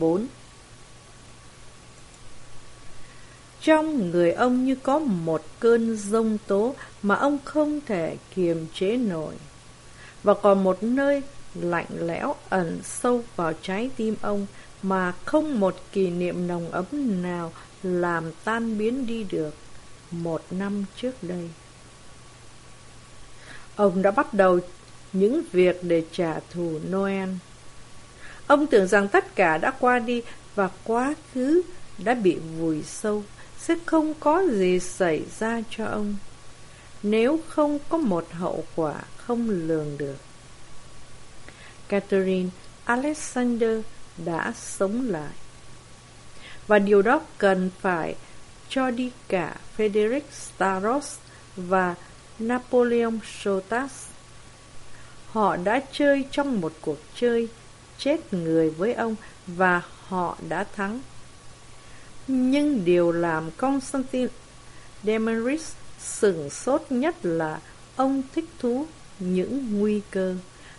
14 Trong người ông như có một cơn rông tố mà ông không thể kiềm chế nổi. Và còn một nơi lạnh lẽo ẩn sâu vào trái tim ông mà không một kỷ niệm nồng ấm nào làm tan biến đi được một năm trước đây. Ông đã bắt đầu những việc để trả thù Noel. Ông tưởng rằng tất cả đã qua đi và quá khứ đã bị vùi sâu, sẽ không có gì xảy ra cho ông, nếu không có một hậu quả không lường được. Catherine Alexander đã sống lại. Và điều đó cần phải cho đi cả Frederick Staros và Napoleon Sotas. Họ đã chơi trong một cuộc chơi chết người với ông và họ đã thắng. Nhưng điều làm Constantine Demeris sửng sốt nhất là ông thích thú những nguy cơ,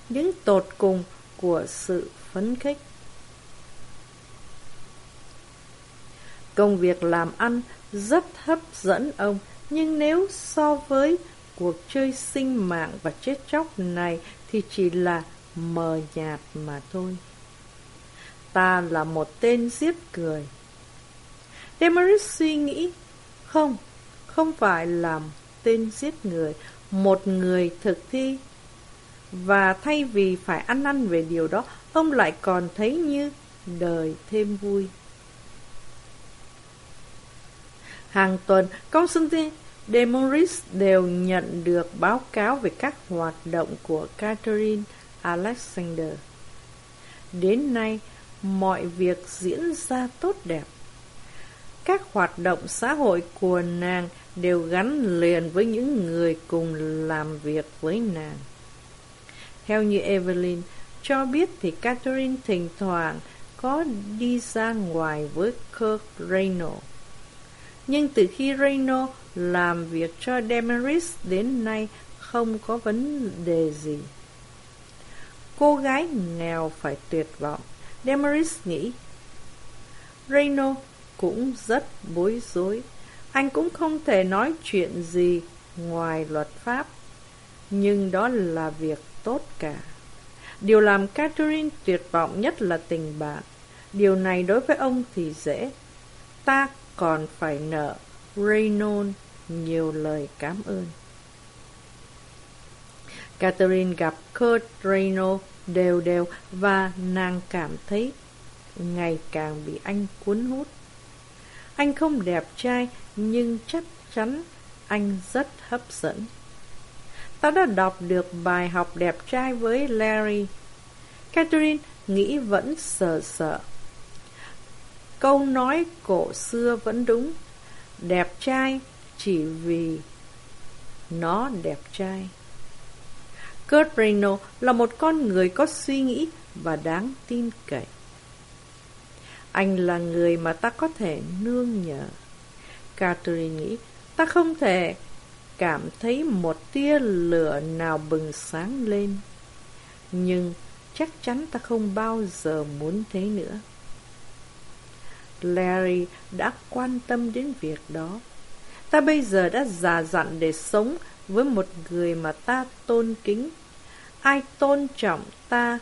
những tột cùng của sự phấn khích. Công việc làm ăn rất hấp dẫn ông, nhưng nếu so với cuộc chơi sinh mạng và chết chóc này thì chỉ là mờ nhạt mà thôi. Ta là một tên giết người. Demaris suy nghĩ, không, không phải làm tên giết người, một người thực thi. Và thay vì phải ăn năn về điều đó, ông lại còn thấy như đời thêm vui. Hàng tuần, Constantine Demoris đều nhận được báo cáo về các hoạt động của Catherine Alexander. Đến nay, mọi việc diễn ra tốt đẹp. Các hoạt động xã hội của nàng đều gắn liền với những người cùng làm việc với nàng. Theo như Evelyn cho biết thì Catherine thỉnh thoảng có đi ra ngoài với Kirk Reynolds. Nhưng từ khi Reynolds làm việc cho Demaris đến nay không có vấn đề gì. Cô gái nghèo phải tuyệt vọng. Demaris nghĩ. Reno cũng rất bối rối. Anh cũng không thể nói chuyện gì ngoài luật pháp. Nhưng đó là việc tốt cả. Điều làm Catherine tuyệt vọng nhất là tình bạn. Điều này đối với ông thì dễ. Ta còn phải nợ Reynold nhiều lời cảm ơn. Catherine gặp Kurt Reno đều đều và nàng cảm thấy ngày càng bị anh cuốn hút. Anh không đẹp trai, nhưng chắc chắn anh rất hấp dẫn. Tao đã đọc được bài học đẹp trai với Larry. Catherine nghĩ vẫn sợ sợ. Câu nói cổ xưa vẫn đúng. Đẹp trai chỉ vì nó đẹp trai. Kurt Reno là một con người có suy nghĩ và đáng tin cậy. Anh là người mà ta có thể nương nhờ. Catherine nghĩ, ta không thể cảm thấy một tia lửa nào bừng sáng lên. Nhưng chắc chắn ta không bao giờ muốn thế nữa. Larry đã quan tâm đến việc đó. Ta bây giờ đã già dặn để sống với một người mà ta tôn kính. Ai tôn trọng ta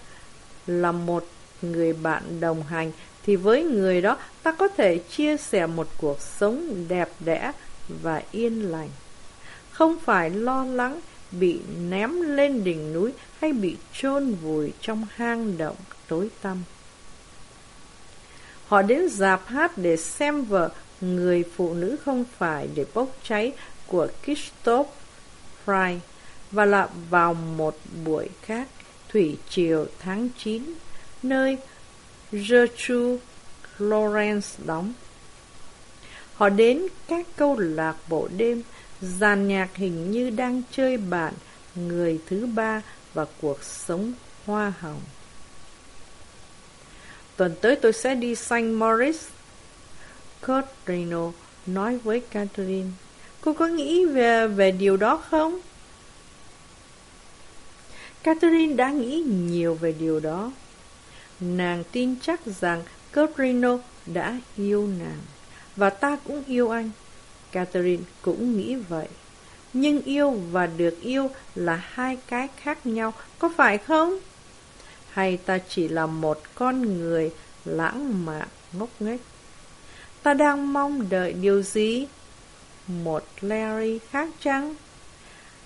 là một người bạn đồng hành, thì với người đó ta có thể chia sẻ một cuộc sống đẹp đẽ và yên lành. Không phải lo lắng bị ném lên đỉnh núi hay bị chôn vùi trong hang động tối tăm. Họ đến dạp hát để xem vợ người phụ nữ không phải để bốc cháy của Christoph Fry và là vào một buổi khác thủy triều tháng 9 nơi Gertrude Lawrence đóng. Họ đến các câu lạc bộ đêm, dàn nhạc hình như đang chơi bạn người thứ ba và cuộc sống hoa hồng. Tuần tới tôi sẽ đi Saint Maurice. Kurt Reno nói với Catherine. Cô có nghĩ về về điều đó không? Catherine đã nghĩ nhiều về điều đó. Nàng tin chắc rằng Cotrino đã yêu nàng, và ta cũng yêu anh. Catherine cũng nghĩ vậy. Nhưng yêu và được yêu là hai cái khác nhau, có phải không? Hay ta chỉ là một con người lãng mạn ngốc nghếch? Ta đang mong đợi điều gì? Một Larry khác chăng?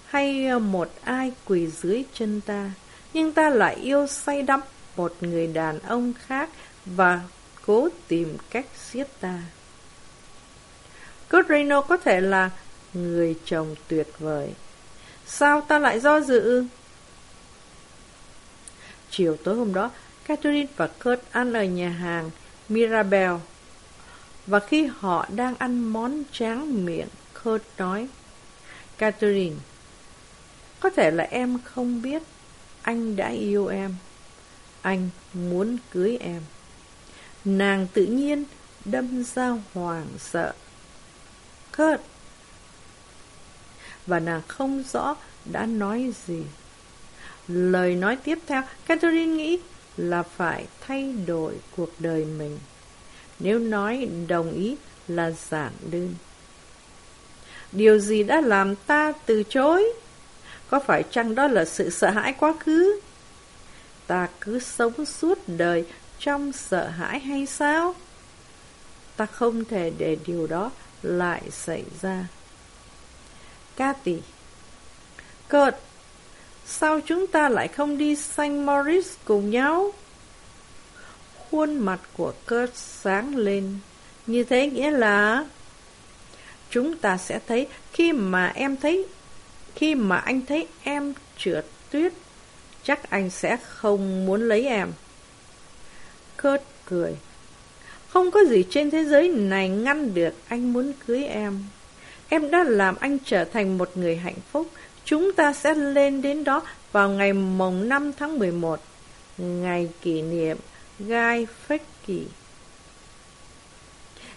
Hay ờ, một ai quỳ dưới chân ta? Nhưng ta lại yêu say đắm một người đàn ông khác và cố tìm cách giết ta. Kurt Reno có thể là người chồng tuyệt vời. Sao ta lại do dự? Chiều tối hôm đó, Catherine và Kurt ăn ở nhà hàng Mirabel. Và khi họ đang ăn món tráng miệng, Kurt nói, Catherine, có thể là em không biết, anh đã yêu em. Anh muốn cưới em. Nàng tự nhiên đâm ra hoàng sợ. Kurt! Và nàng không rõ đã nói gì. Lời nói tiếp theo, Catherine nghĩ là phải thay đổi cuộc đời mình. Nếu nói đồng ý là giản đơn. Điều gì đã làm ta từ chối? Có phải chăng đó là sự sợ hãi quá khứ? Ta cứ sống suốt đời trong sợ hãi hay sao? Ta không thể để điều đó lại xảy ra. Cathy Cợt, sao chúng ta lại không đi St. Maurice cùng nhau? Khuôn mặt của Kurt sáng lên. Như thế nghĩa là... Chúng ta sẽ thấy khi mà em thấy... Khi mà anh thấy em trượt tuyết, chắc anh sẽ không muốn lấy em. Kurt cười. Không có gì trên thế giới này ngăn được anh muốn cưới em. Em đã làm anh trở thành một người hạnh phúc. Chúng ta sẽ lên đến đó vào ngày mồng 5 tháng 11, ngày kỷ niệm Guy Fawkes.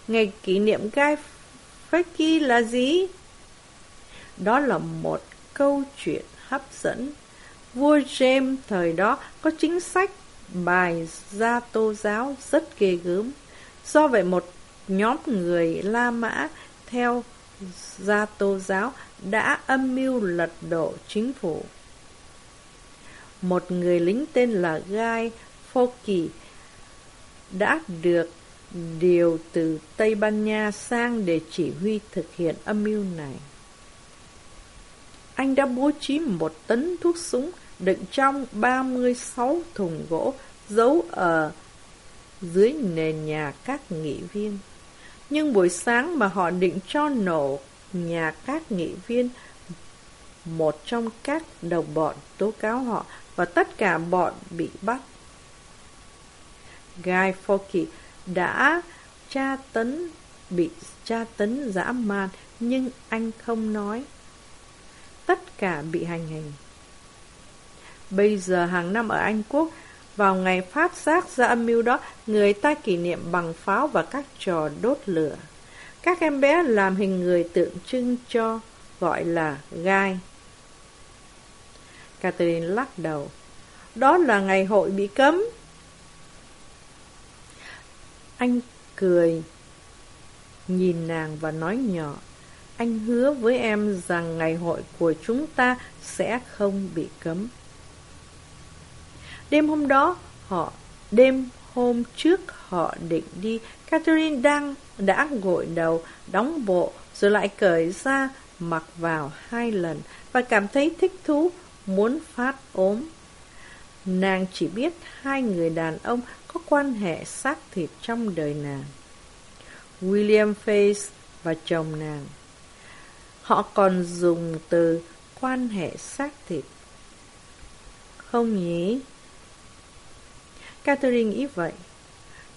Ngày kỷ niệm Guy Fawkes là gì? Đó là một câu chuyện hấp dẫn. Vua James thời đó có chính sách bài gia tô giáo rất ghê gớm. Do vậy một nhóm người La Mã theo gia tô giáo đã âm mưu lật đổ chính phủ. Một người lính tên là Guy Fawkes đã được điều từ Tây Ban Nha sang để chỉ huy thực hiện âm mưu này. Anh đã bố trí một tấn thuốc súng đựng trong 36 thùng gỗ giấu ở dưới nền nhà các nghị viên. Nhưng buổi sáng mà họ định cho nổ nhà các nghị viên, một trong các đồng bọn tố cáo họ và tất cả bọn bị bắt. Guy Fawkes đã tra tấn, bị tra tấn dã man, nhưng anh không nói. Tất cả bị hành hình. Bây giờ hàng năm ở Anh Quốc, vào ngày phát giác ra âm mưu đó, người ta kỷ niệm bằng pháo và các trò đốt lửa. Các em bé làm hình người tượng trưng cho, gọi là gai. Catherine lắc đầu. Đó là ngày hội bị cấm. Anh cười, nhìn nàng và nói nhỏ. Anh hứa với em rằng ngày hội của chúng ta sẽ không bị cấm. Đêm hôm đó, họ đêm hôm trước họ định đi, Catherine đang đã gội đầu, đóng bộ, rồi lại cởi ra, mặc vào hai lần và cảm thấy thích thú, muốn phát ốm. Nàng chỉ biết hai người đàn ông có quan hệ xác thịt trong đời nàng. William Face và chồng nàng. Họ còn dùng từ quan hệ xác thịt. Không nhỉ? Catherine nghĩ vậy.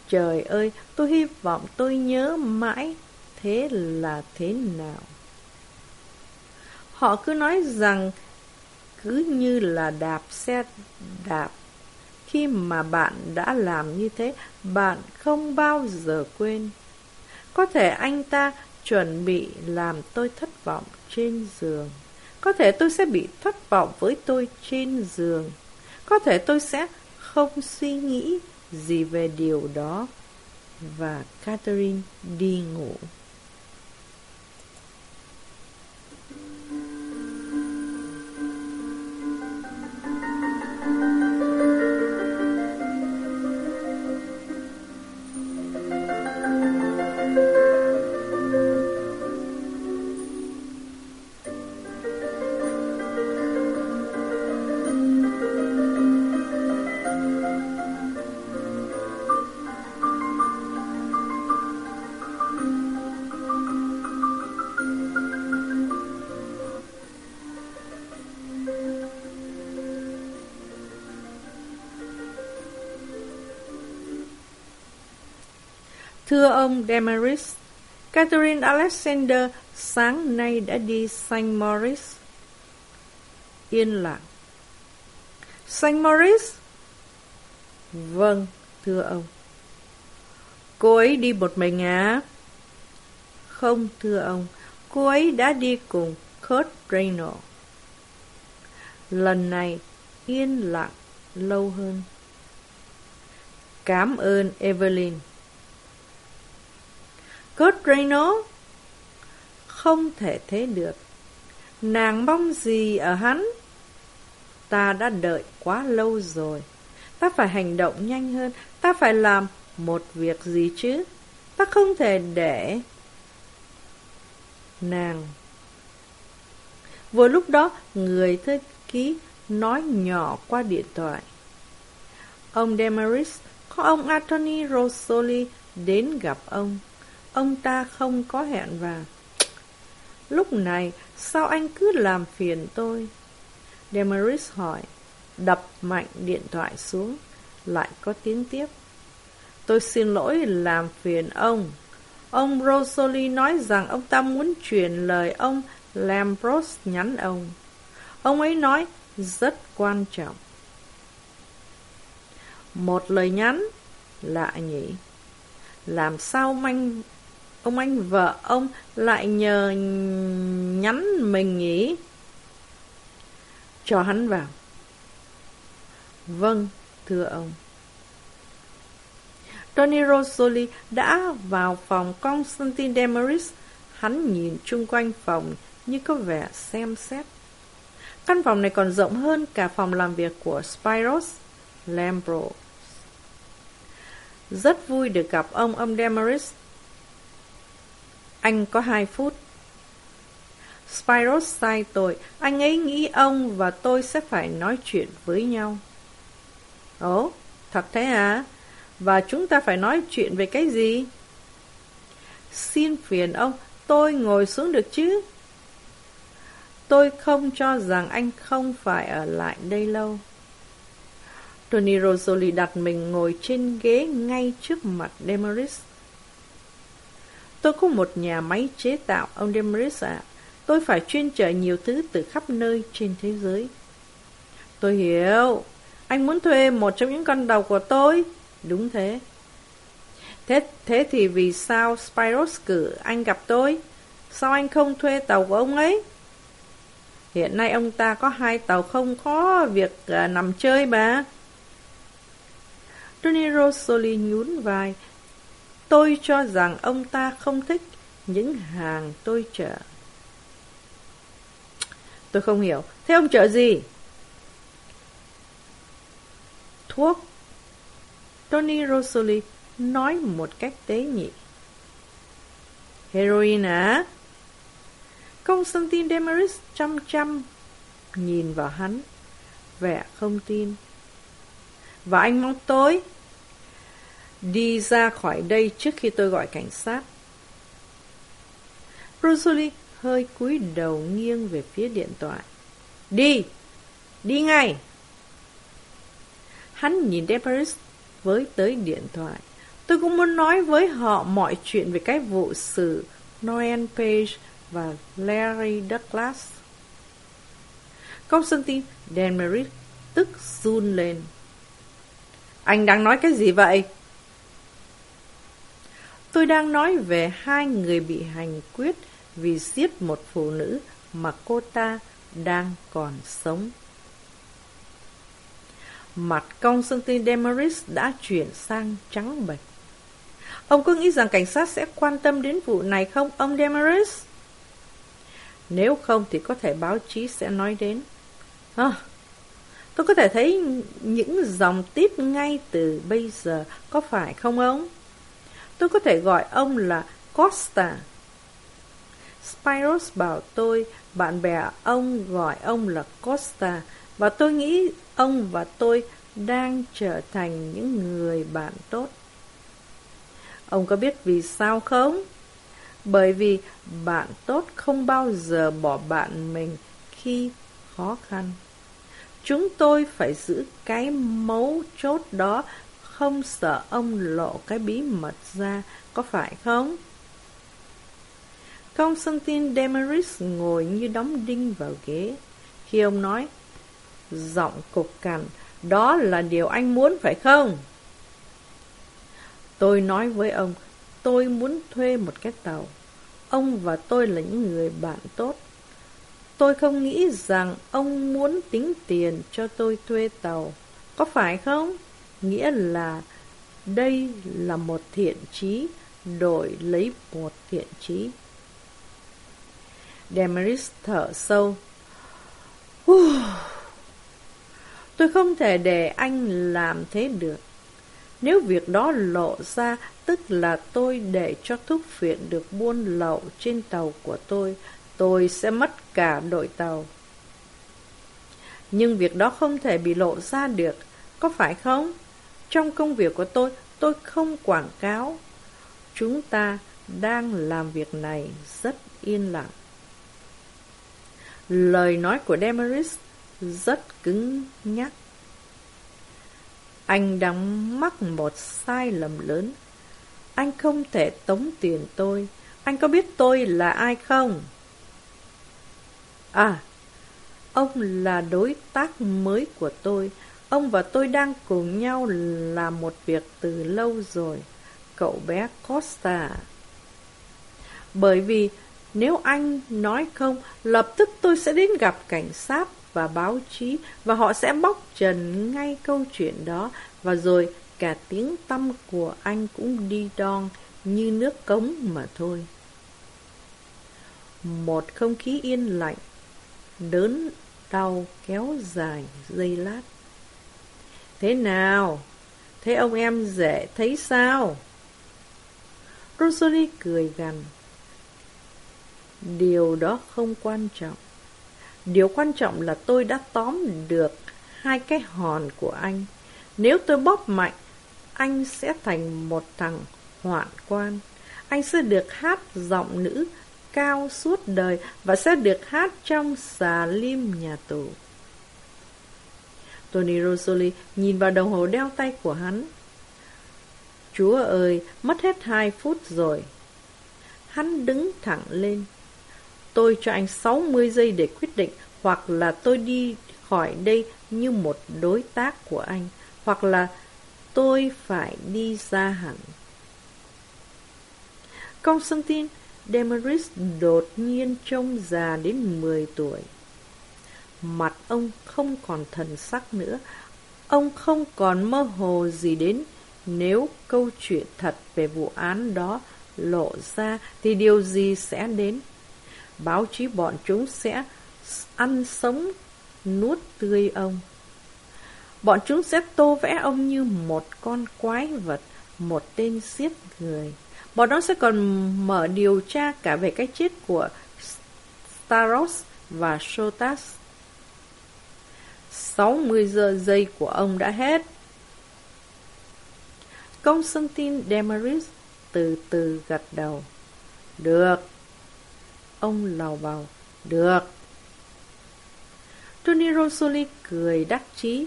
Trời ơi, tôi hy vọng tôi nhớ mãi thế là thế nào. Họ cứ nói rằng cứ như là đạp xe đạp. Khi mà bạn đã làm như thế, bạn không bao giờ quên. Có thể anh ta chuẩn bị làm tôi thất vọng trên giường. Có thể tôi sẽ bị thất vọng với tôi trên giường. Có thể tôi sẽ không suy nghĩ gì về điều đó. Và Catherine đi ngủ. Thưa ông Demaris, Catherine Alexander sáng nay đã đi Saint Maurice. Yên lặng. Saint Maurice? Vâng, thưa ông. Cô ấy đi một mình à? Không, thưa ông. Cô ấy đã đi cùng Kurt Reynolds. Lần này, yên lặng lâu hơn. Cảm ơn Evelyn. Kurt Reynolds Không thể thế được. Nàng mong gì ở hắn? Ta đã đợi quá lâu rồi. Ta phải hành động nhanh hơn. Ta phải làm một việc gì chứ? Ta không thể để. Nàng. Vừa lúc đó, Người thư ký Nói nhỏ qua điện thoại. Ông Demaris Có ông Anthony Rosoli Đến gặp ông. Ông ta không có hẹn và, Lúc này, Sao anh cứ làm phiền tôi Demaris hỏi, Đập mạnh điện thoại xuống, Lại có tiếng tiếp, Tôi xin lỗi làm phiền ông Ông Rosoli nói rằng ông ta muốn truyền lời ông Lambros nhắn ông. Ông ấy nói rất quan trọng. Một lời nhắn, lạ nhỉ? Làm sao manh Ông anh vợ ông lại nhờ nhắn mình nhỉ? Cho hắn vào. Vâng, thưa ông. Tony Rosoli đã vào phòng Constantine Demaris. Hắn nhìn chung quanh phòng như có vẻ xem xét. Căn phòng này còn rộng hơn cả phòng làm việc của Spiros Lambros. Rất vui được gặp ông ông Demaris anh có hai phút. Spiros sai tội, anh ấy nghĩ ông và tôi sẽ phải nói chuyện với nhau. Ồ, thật thế à? Và chúng ta phải nói chuyện về cái gì? Xin phiền ông, tôi ngồi xuống được chứ? Tôi không cho rằng anh không phải ở lại đây lâu. Tony Rosoli đặt mình ngồi trên ghế ngay trước mặt Demaris. Tôi có một nhà máy chế tạo, ông Demeris ạ. Tôi phải chuyên chở nhiều thứ từ khắp nơi trên thế giới. Tôi hiểu. Anh muốn thuê một trong những con đầu của tôi. Đúng thế. Thế, thế thì vì sao Spiros cử anh gặp tôi? Sao anh không thuê tàu của ông ấy? Hiện nay ông ta có hai tàu không có việc à, nằm chơi mà. Tony Rosoli nhún vai, Tôi cho rằng ông ta không thích những hàng tôi chở. Tôi không hiểu. Thế ông chở gì? Thuốc. Tony Rosoli nói một cách tế nhị. Heroin à? Constantine Demaris chăm chăm nhìn vào hắn, vẻ không tin. Và anh mong tôi Đi ra khỏi đây trước khi tôi gọi cảnh sát. Rosalie hơi cúi đầu nghiêng về phía điện thoại. Đi! Đi ngay! Hắn nhìn Deparis với tới điện thoại. Tôi cũng muốn nói với họ mọi chuyện về cái vụ xử Noel Page và Larry Douglas. Constantine Denmerit tức run lên. Anh đang nói cái gì vậy? Tôi đang nói về hai người bị hành quyết vì giết một phụ nữ mà cô ta đang còn sống. Mặt công Constantine Demaris đã chuyển sang trắng bệch. Ông có nghĩ rằng cảnh sát sẽ quan tâm đến vụ này không, ông Demaris? Nếu không thì có thể báo chí sẽ nói đến. À, tôi có thể thấy những dòng tiếp ngay từ bây giờ, có phải không ông? Tôi có thể gọi ông là Costa. Spiros bảo tôi, bạn bè ông gọi ông là Costa, và tôi nghĩ ông và tôi đang trở thành những người bạn tốt. Ông có biết vì sao không? Bởi vì bạn tốt không bao giờ bỏ bạn mình khi khó khăn. Chúng tôi phải giữ cái mấu chốt đó, không sợ ông lộ cái bí mật ra, có phải không? Constantine Demeris ngồi như đóng đinh vào ghế. Khi ông nói, giọng cục cằn, đó là điều anh muốn phải không? Tôi nói với ông, tôi muốn thuê một cái tàu. Ông và tôi là những người bạn tốt. Tôi không nghĩ rằng ông muốn tính tiền cho tôi thuê tàu. Có phải không? Nghĩa là đây là một thiện trí đổi lấy một thiện trí. Demaris thở sâu. Tôi không thể để anh làm thế được. Nếu việc đó lộ ra, tức là tôi để cho thuốc phiện được buôn lậu trên tàu của tôi, tôi sẽ mất cả đội tàu. Nhưng việc đó không thể bị lộ ra được, có phải không? Trong công việc của tôi, tôi không quảng cáo. Chúng ta đang làm việc này rất yên lặng. Lời nói của Demaris rất cứng nhắc. Anh đang mắc một sai lầm lớn. Anh không thể tống tiền tôi. Anh có biết tôi là ai không? À, ông là đối tác mới của tôi. Ông và tôi đang cùng nhau làm một việc từ lâu rồi. Cậu bé Costa. Bởi vì nếu anh nói không, lập tức tôi sẽ đến gặp cảnh sát và báo chí và họ sẽ bóc trần ngay câu chuyện đó và rồi cả tiếng tâm của anh cũng đi đong như nước cống mà thôi. Một không khí yên lạnh, đớn đau kéo dài giây lát. Thế nào? Thế ông em dễ thấy sao? Rosalie cười gằn. Điều đó không quan trọng. Điều quan trọng là tôi đã tóm được hai cái hòn của anh. Nếu tôi bóp mạnh, anh sẽ thành một thằng hoạn quan. Anh sẽ được hát giọng nữ cao suốt đời và sẽ được hát trong xà lim nhà tù. Tony Rosoli nhìn vào đồng hồ đeo tay của hắn. Chúa ơi, mất hết hai phút rồi. Hắn đứng thẳng lên. Tôi cho anh 60 giây để quyết định hoặc là tôi đi khỏi đây như một đối tác của anh, hoặc là tôi phải đi ra hẳn. Constantine Demeris đột nhiên trông già đến 10 tuổi. Mặt ông không còn thần sắc nữa, ông không còn mơ hồ gì đến nếu câu chuyện thật về vụ án đó lộ ra thì điều gì sẽ đến? Báo chí bọn chúng sẽ ăn sống nuốt tươi ông. Bọn chúng sẽ tô vẽ ông như một con quái vật, một tên giết người. Bọn nó sẽ còn mở điều tra cả về cái chết của Staros và Sotas. 60 giờ giây của ông đã hết. Constantine Demaris từ từ gật đầu. Được. Ông lào bào. Được. Tony Rosoli cười đắc chí.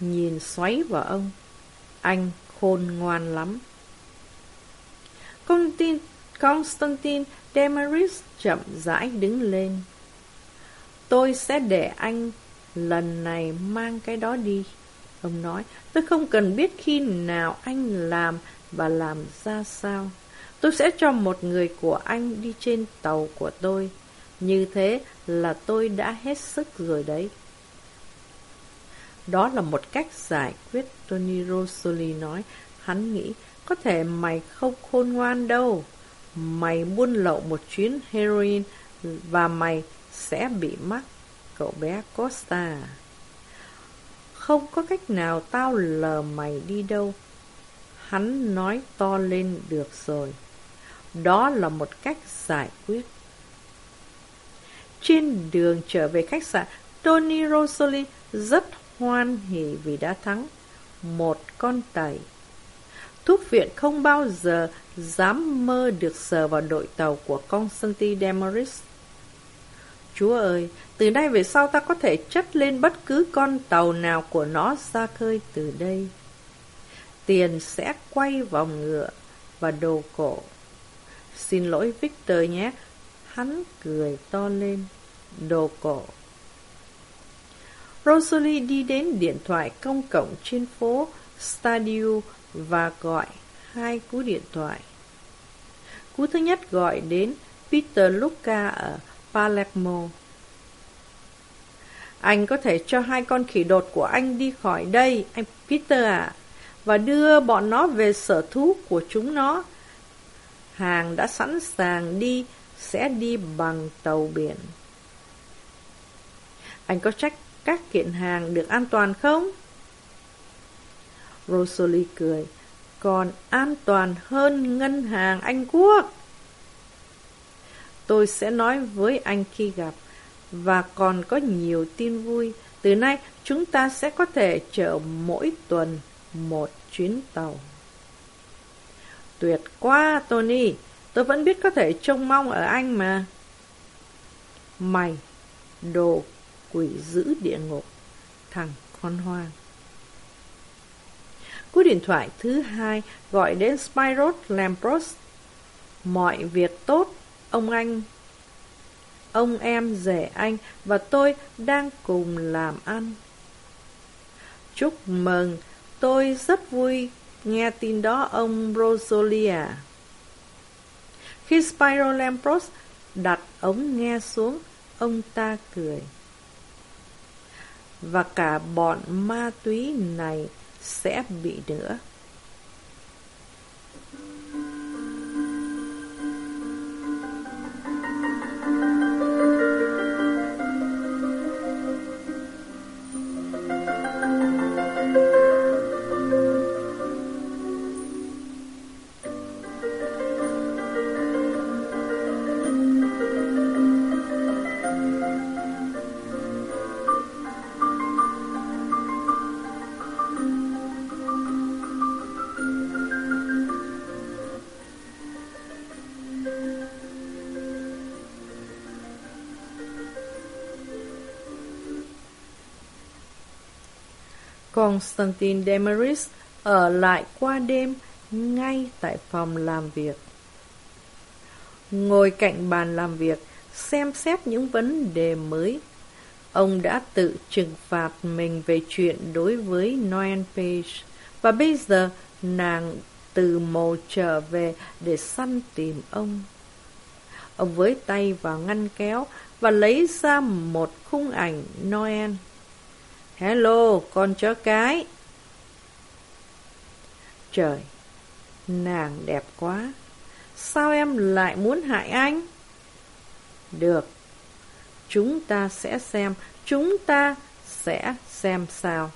Nhìn xoáy vào ông. Anh khôn ngoan lắm. Constantine, Constantine Demaris chậm rãi đứng lên. Tôi sẽ để anh lần này mang cái đó đi. Ông nói, tôi không cần biết khi nào anh làm và làm ra sao. Tôi sẽ cho một người của anh đi trên tàu của tôi. Như thế, là tôi đã hết sức rồi đấy. Đó là một cách giải quyết, Tony Rosoli nói. Hắn nghĩ, có thể mày không khôn ngoan đâu. Mày buôn lậu một chuyến heroin và mày sẽ bị mắc, cậu bé Costa. Không có cách nào tao lờ mày đi đâu. Hắn nói to lên được rồi. Đó là một cách giải quyết. Trên đường trở về khách sạn, Tony Rosoli rất hoan hỉ vì đã thắng một con tẩy. Thuốc viện không bao giờ dám mơ được sờ vào đội tàu của Constantine Demaris Chúa ơi, từ nay về sau ta có thể chất lên bất cứ con tàu nào của nó ra khơi từ đây. Tiền sẽ quay vòng ngựa và đồ cổ. Xin lỗi Victor nhé, hắn cười to lên. Đồ cổ. Rosalie đi đến điện thoại công cộng trên phố Stadio và gọi hai cú điện thoại. Cú thứ nhất gọi đến Peter Luca ở Palermo. Anh có thể cho hai con khỉ đột của anh đi khỏi đây, anh Peter ạ, và đưa bọn nó về sở thú của chúng nó. Hàng đã sẵn sàng đi, sẽ đi bằng tàu biển. Anh có trách các kiện hàng được an toàn không? Rosalie cười. Còn an toàn hơn ngân hàng Anh Quốc. Tôi sẽ nói với anh khi gặp. Và còn có nhiều tin vui. Từ nay chúng ta sẽ có thể chở mỗi tuần một chuyến tàu. Tuyệt quá, Tony. Tôi vẫn biết có thể trông mong ở anh mà. Mày, đồ quỷ giữ địa ngục, thằng con hoang. Cú điện thoại thứ hai gọi đến Spyros Lampros. Mọi việc tốt, ông anh, ông em rể anh và tôi đang cùng làm ăn. Chúc mừng, tôi rất vui nghe tin đó ông Rosalia. Khi Spyro Lampros đặt ống nghe xuống, ông ta cười và cả bọn ma túy này sẽ bị nữa. Constantine Demaris ở lại qua đêm ngay tại phòng làm việc. Ngồi cạnh bàn làm việc, xem xét những vấn đề mới. Ông đã tự trừng phạt mình về chuyện đối với Noel Page, và bây giờ nàng từ mồ trở về để săn tìm ông. Ông với tay vào ngăn kéo và lấy ra một khung ảnh Noel. Hello, con chó cái. Trời, nàng đẹp quá. Sao em lại muốn hại anh? Được, chúng ta sẽ xem, chúng ta sẽ xem sao.